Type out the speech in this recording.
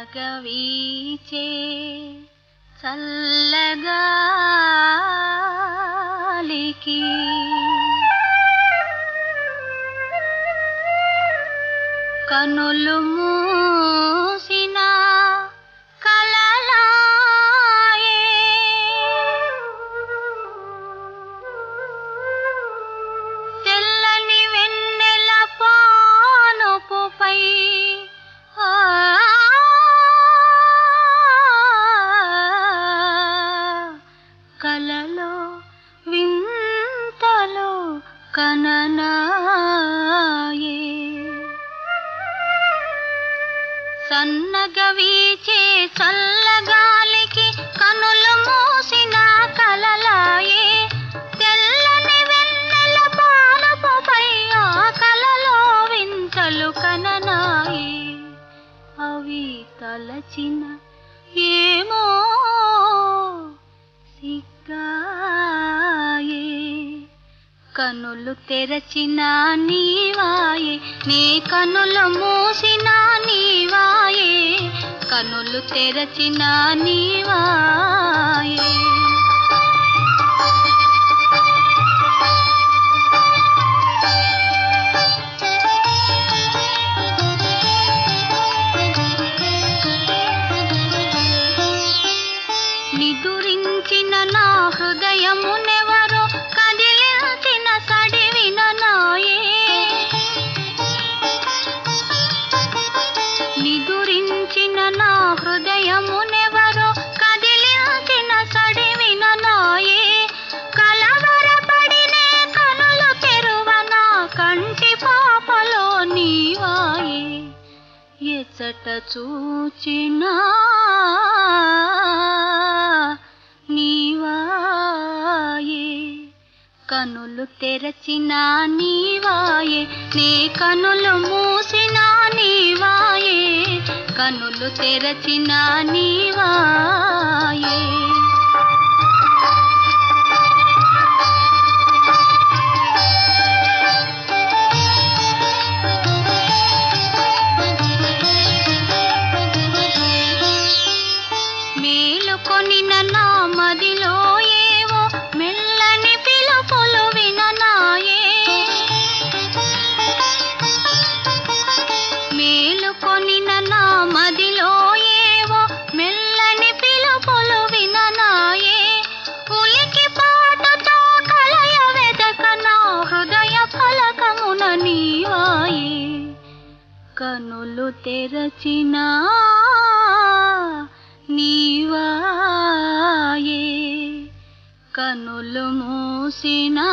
సన్నగా వీచే చల్లగాలికి. కనులు కననాయే. సన్నగా వీచే చల్లగాలికి కనులు మూసిన కలలాయే. తెల్లని వెన్నెల పాలపై ఆ కలలో వింతలు కననాయే. అవి తలచిన ఏమో కనులు తెరచిన నీవాయే. నీ కనులు మూసిన నీవాయే. కనులు తెరచిన నీవాయే. నిదురించిన నా హృదయమునెవరో ఎచ్చట చూచినా నీవాయే. కనులు తెరచిన నీవాయే. నీ కనులు మూసిన నీవాయే. కనులు తెరచిన నీవా కన్నులు తెరచిన నీవాయే. కనులు మూసినా